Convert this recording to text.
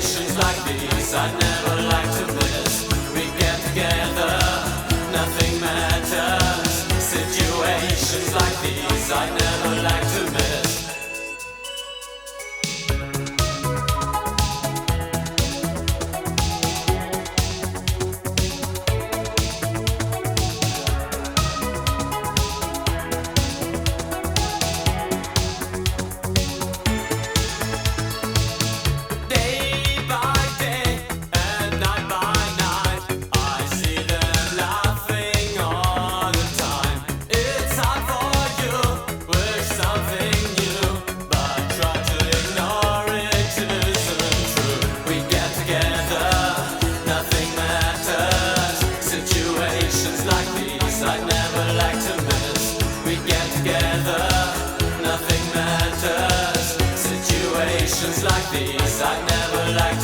Situations like these I never like to miss. We get together, nothing matters. Situations like these I never like to miss. Like these I'd never like to